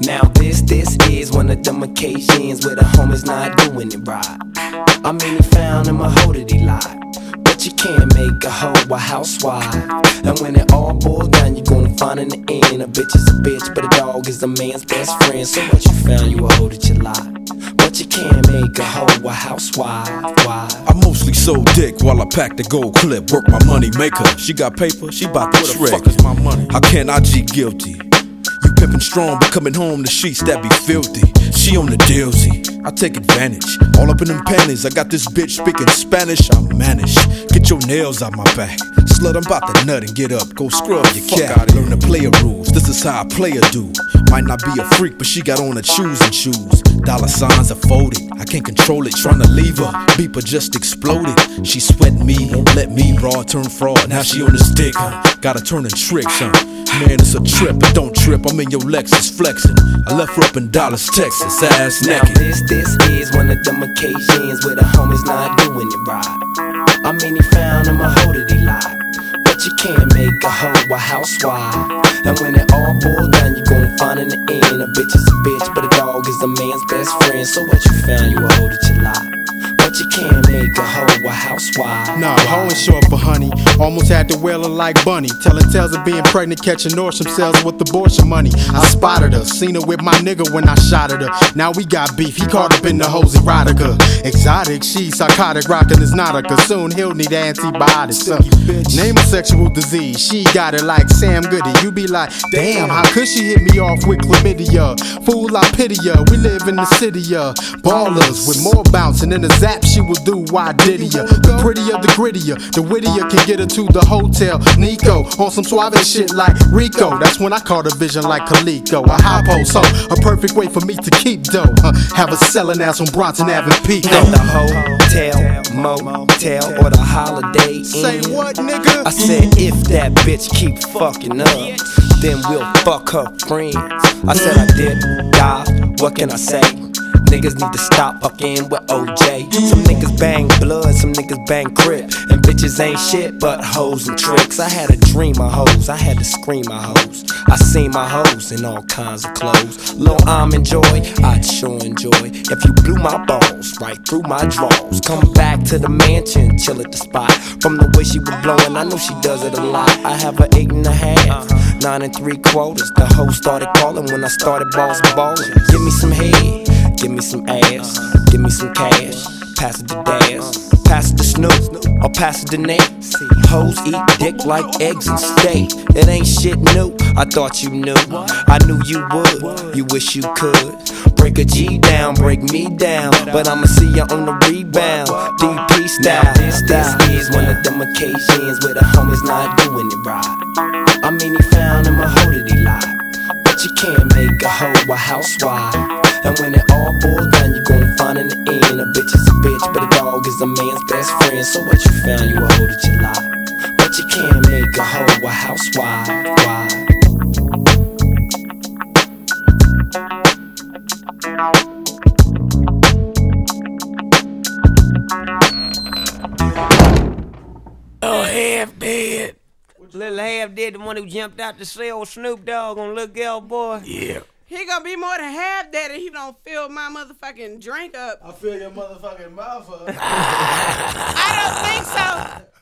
this, this is one of them occasions where the homies not doing it right. I mean, he found him a hoe that he lied. But you can't make a hoe a housewife. And when it all boils down, you're gonna find in the end a bitch is a bitch, but a dog is a man's best friend. So what you found, you a hoe that you lie. But you can't make a hoe a housewife. Why? I mostly sold dick while I packed the gold clip. Work my money maker. She got paper, she bout to trick. fuck is my money? How can I G guilty? Pimpin' strong, but coming home the sheets that be filthy. She on the dealsy, I take advantage. All up in them panties, I got this bitch speaking Spanish. I'm manage. Get your nails out my back. Slut, I'm about to nut and get up. Go scrub your Fuck cat. Learn the player rules. This is how a player do. Might not be a freak, but she got on her shoes and shoes. Dollar signs are folded. I can't control it. Tryna leave her. Beeper just exploded. She sweating me, won't let me. Broad turn fraud. Now she on this dick, huh? Gotta turn and tricks, huh? Man, it's a trip, but don't trip. I'm in your Lexus flexing. I left her up in Dallas, Texas, ass Now naked. this, this is one of them occasions where the homies not doing it right. I mean, he found him a hoe that he lied. But you can't make a hoe a housewife. And when it all boils down, you're gonna find in the end a bitch is a bitch, but a man's best friend. So what you found, you a hoe that you lie. But you can't make a hoe a housewife. Nah, hoe ain't short for honey. Almost had to whale her like bunny. Telling tales of being pregnant, catching Norsham cells with abortion money. I spotted her, seen her with my nigga when I shot at her. Now we got beef, he caught up in the hose erotica. Exotic, she psychotic, rockin' his nautica. Soon he'll need antibiotics. Uh, name a sexual disease, she got it like Sam Goody. You be like, damn, how could she hit me off with chlamydia? Fool, I pity ya. We live in the city, uh, ballers with more bouncing than a zap. She will do. Why did ya? The prettier, the grittier, the wittier can get her to the hotel. Nico on some suave shit like Rico. That's when I caught a vision like Kaliko. A high post, so a perfect way for me to keep dough. Huh, have a selling ass on Bronson Avenue Peak. At the hotel, motel, or the holiday Inn. Say what, nigga? I said, if that bitch keep fucking up, then we'll fuck her friends. I said I did die. What can I say? Niggas need to stop fucking with OJ. Some niggas bang blood, some niggas bang crip. And bitches ain't shit but hoes and tricks. I had a dream of hoes, I had to scream my hoes. I seen my hoes in all kinds of clothes. Lil' I'm enjoy, I'd sure enjoy. If you blew my balls right through my drawers. Come back to the mansion, chill at the spot. From the way she was blowing, I know she does it a lot. I have her eight and a half, nine and three quarters. The hoe started calling when I started boss ballin'. Give me some head. Give me some ass, give me some cash. Pass it to Daz, pass it to Snoop, or pass it to Nate. Hoes eat dick like eggs and steak. It ain't shit new. I thought you knew. I knew you would. You wish you could. Break a G down, break me down. But I'ma see you on the rebound. DP style. This, this is one of them occasions where the homies not doing it right. I mean, he found him a hoe that he lied. But you can't make a hoe a housewife. And when it all boils down, you gon' find in the end a bitch is a bitch, but a dog is a man's best friend. So what you found, you a hoe that you lie. But you can't make a hoe a housewife. Why? Oh, half dead. Little half dead, the one who jumped out to sell Snoop Dogg on Little Girl Boy. Yeah. He gonna be more than half that if he don't fill my motherfucking drink up. I fill your motherfucking mouth up. I don't think so.